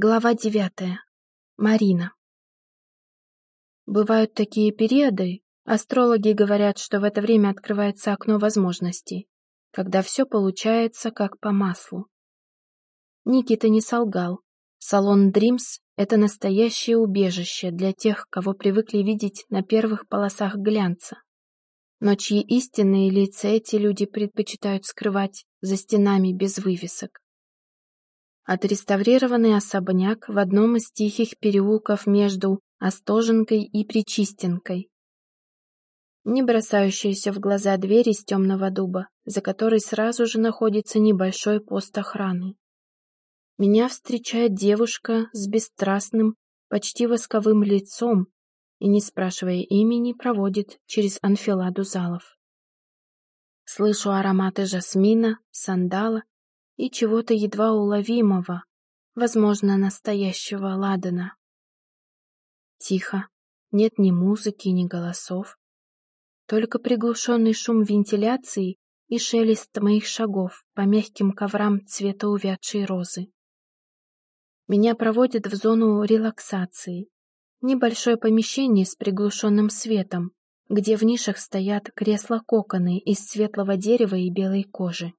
Глава девятая. Марина. Бывают такие периоды, астрологи говорят, что в это время открывается окно возможностей, когда все получается как по маслу. Никита не солгал. Салон Dreams — это настоящее убежище для тех, кого привыкли видеть на первых полосах глянца. Но чьи истинные лица эти люди предпочитают скрывать за стенами без вывесок отреставрированный особняк в одном из тихих переулков между Остоженкой и Причистенкой. Не бросающаяся в глаза дверь из темного дуба, за которой сразу же находится небольшой пост охраны. Меня встречает девушка с бесстрастным, почти восковым лицом и, не спрашивая имени, проводит через анфиладу залов. Слышу ароматы жасмина, сандала и чего-то едва уловимого, возможно, настоящего ладана. Тихо, нет ни музыки, ни голосов, только приглушенный шум вентиляции и шелест моих шагов по мягким коврам цвета увядшей розы. Меня проводят в зону релаксации, небольшое помещение с приглушенным светом, где в нишах стоят кресла-коконы из светлого дерева и белой кожи.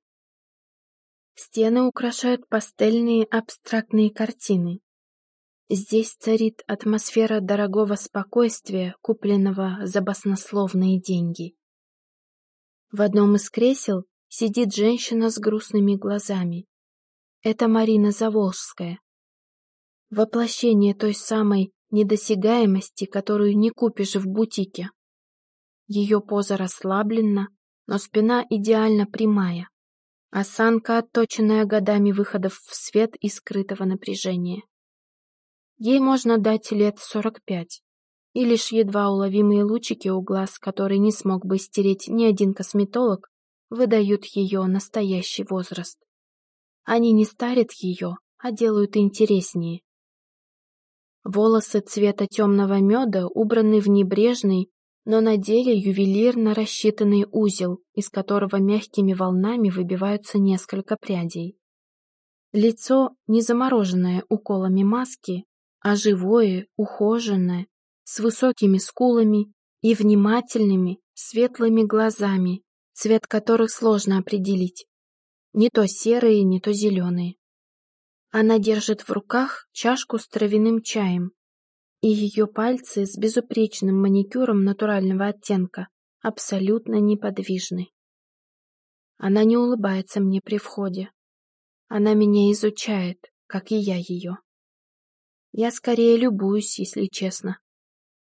Стены украшают пастельные абстрактные картины. Здесь царит атмосфера дорогого спокойствия, купленного за баснословные деньги. В одном из кресел сидит женщина с грустными глазами. Это Марина Заволжская. Воплощение той самой недосягаемости, которую не купишь в бутике. Ее поза расслаблена, но спина идеально прямая. Осанка, отточенная годами выходов в свет и скрытого напряжения. Ей можно дать лет сорок пять, и лишь едва уловимые лучики у глаз, которые не смог бы стереть ни один косметолог, выдают ее настоящий возраст. Они не старят ее, а делают интереснее. Волосы цвета темного меда убраны в небрежный, но на деле ювелирно рассчитанный узел, из которого мягкими волнами выбиваются несколько прядей. Лицо не замороженное уколами маски, а живое, ухоженное, с высокими скулами и внимательными, светлыми глазами, цвет которых сложно определить. Не то серые, не то зеленые. Она держит в руках чашку с травяным чаем, и ее пальцы с безупречным маникюром натурального оттенка абсолютно неподвижны. Она не улыбается мне при входе. Она меня изучает, как и я ее. Я скорее любуюсь, если честно.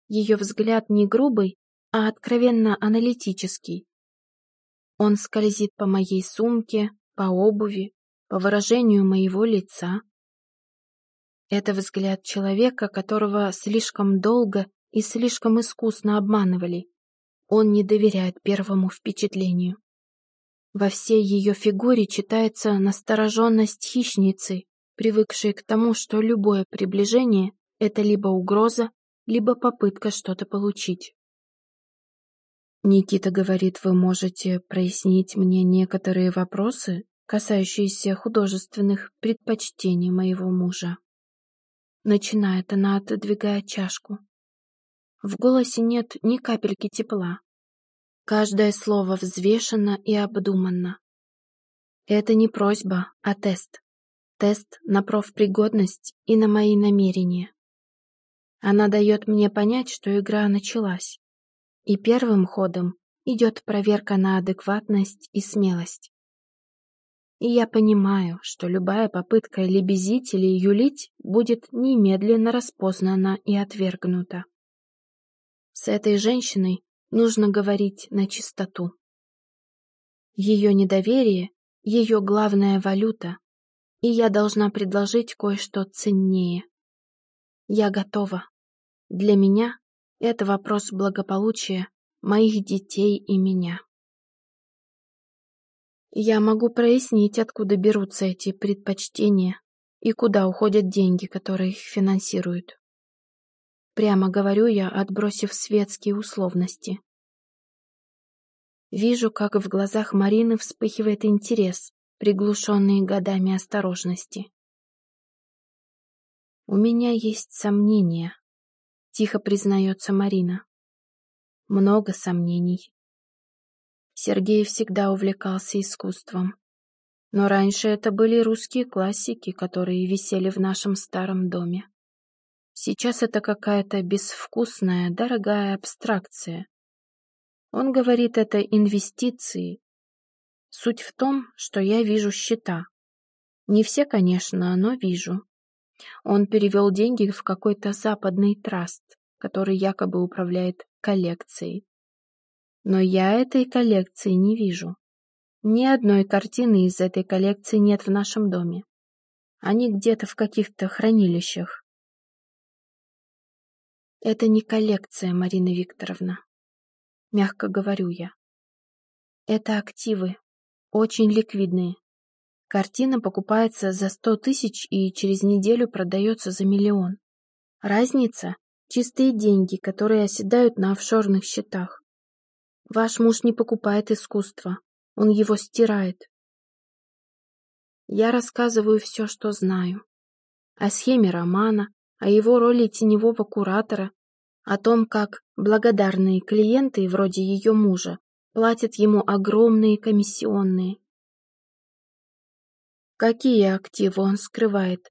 Ее взгляд не грубый, а откровенно аналитический. Он скользит по моей сумке, по обуви, по выражению моего лица, это взгляд человека, которого слишком долго и слишком искусно обманывали. Он не доверяет первому впечатлению. Во всей ее фигуре читается настороженность хищницы, привыкшей к тому, что любое приближение — это либо угроза, либо попытка что-то получить. Никита говорит, вы можете прояснить мне некоторые вопросы, касающиеся художественных предпочтений моего мужа. Начинает она, отодвигая чашку. В голосе нет ни капельки тепла. Каждое слово взвешено и обдуманно. Это не просьба, а тест. Тест на профпригодность и на мои намерения. Она дает мне понять, что игра началась. И первым ходом идет проверка на адекватность и смелость. И я понимаю, что любая попытка лебезить или юлить будет немедленно распознана и отвергнута. С этой женщиной нужно говорить на чистоту. Ее недоверие — ее главная валюта, и я должна предложить кое-что ценнее. Я готова. Для меня это вопрос благополучия моих детей и меня. Я могу прояснить, откуда берутся эти предпочтения и куда уходят деньги, которые их финансируют. Прямо говорю я, отбросив светские условности. Вижу, как в глазах Марины вспыхивает интерес, приглушенный годами осторожности. У меня есть сомнения, тихо признается Марина. Много сомнений. Сергей всегда увлекался искусством. Но раньше это были русские классики, которые висели в нашем старом доме. Сейчас это какая-то безвкусная, дорогая абстракция. Он говорит, это инвестиции. Суть в том, что я вижу счета. Не все, конечно, но вижу. Он перевел деньги в какой-то западный траст, который якобы управляет коллекцией. Но я этой коллекции не вижу. Ни одной картины из этой коллекции нет в нашем доме. Они где-то в каких-то хранилищах. Это не коллекция, Марина Викторовна. Мягко говорю я. Это активы, очень ликвидные. Картина покупается за сто тысяч и через неделю продается за миллион. Разница – чистые деньги, которые оседают на офшорных счетах. Ваш муж не покупает искусство, он его стирает. Я рассказываю все, что знаю. О схеме романа, о его роли теневого куратора, о том, как благодарные клиенты, вроде ее мужа, платят ему огромные комиссионные. «Какие активы он скрывает?»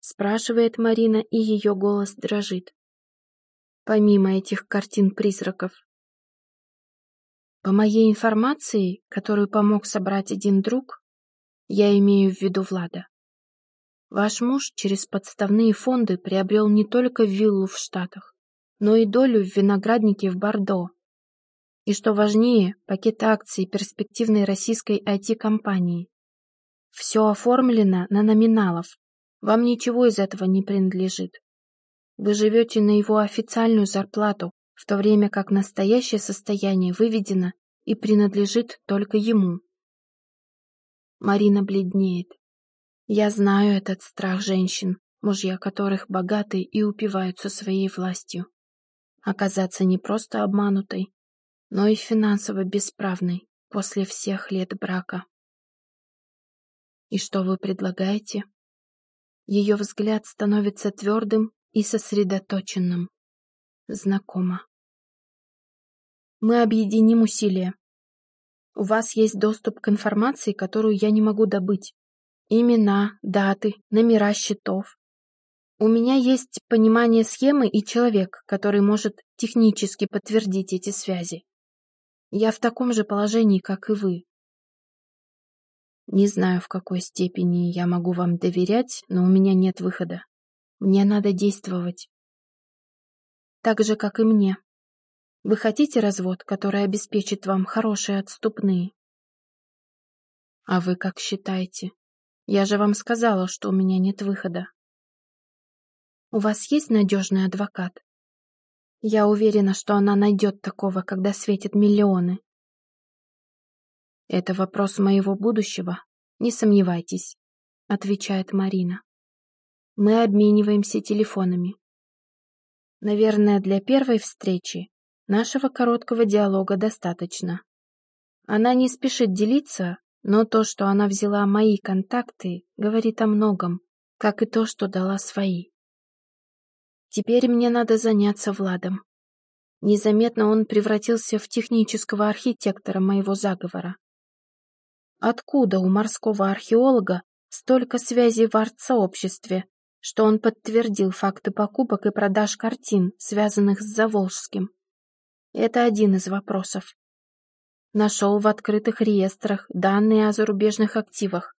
спрашивает Марина, и ее голос дрожит. Помимо этих картин-призраков. По моей информации, которую помог собрать один друг, я имею в виду Влада. Ваш муж через подставные фонды приобрел не только виллу в Штатах, но и долю в винограднике в Бордо. И что важнее, пакет акций перспективной российской IT-компании. Все оформлено на номиналов. Вам ничего из этого не принадлежит. Вы живете на его официальную зарплату, в то время как настоящее состояние выведено и принадлежит только ему. Марина бледнеет. Я знаю этот страх женщин, мужья которых богаты и упиваются своей властью. Оказаться не просто обманутой, но и финансово бесправной после всех лет брака. И что вы предлагаете? Ее взгляд становится твердым и сосредоточенным. Знакомо. Мы объединим усилия. У вас есть доступ к информации, которую я не могу добыть. Имена, даты, номера счетов. У меня есть понимание схемы и человек, который может технически подтвердить эти связи. Я в таком же положении, как и вы. Не знаю, в какой степени я могу вам доверять, но у меня нет выхода. Мне надо действовать. Так же, как и мне. Вы хотите развод, который обеспечит вам хорошие отступные? А вы как считаете? Я же вам сказала, что у меня нет выхода. У вас есть надежный адвокат? Я уверена, что она найдет такого, когда светят миллионы. Это вопрос моего будущего, не сомневайтесь, отвечает Марина. Мы обмениваемся телефонами. Наверное, для первой встречи Нашего короткого диалога достаточно. Она не спешит делиться, но то, что она взяла мои контакты, говорит о многом, как и то, что дала свои. Теперь мне надо заняться Владом. Незаметно он превратился в технического архитектора моего заговора. Откуда у морского археолога столько связей в арт-сообществе, что он подтвердил факты покупок и продаж картин, связанных с Заволжским? Это один из вопросов. Нашел в открытых реестрах данные о зарубежных активах,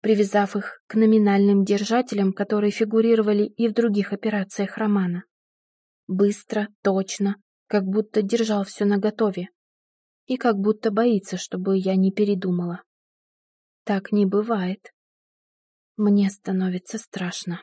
привязав их к номинальным держателям, которые фигурировали и в других операциях романа. Быстро, точно, как будто держал все наготове. И как будто боится, чтобы я не передумала. Так не бывает. Мне становится страшно.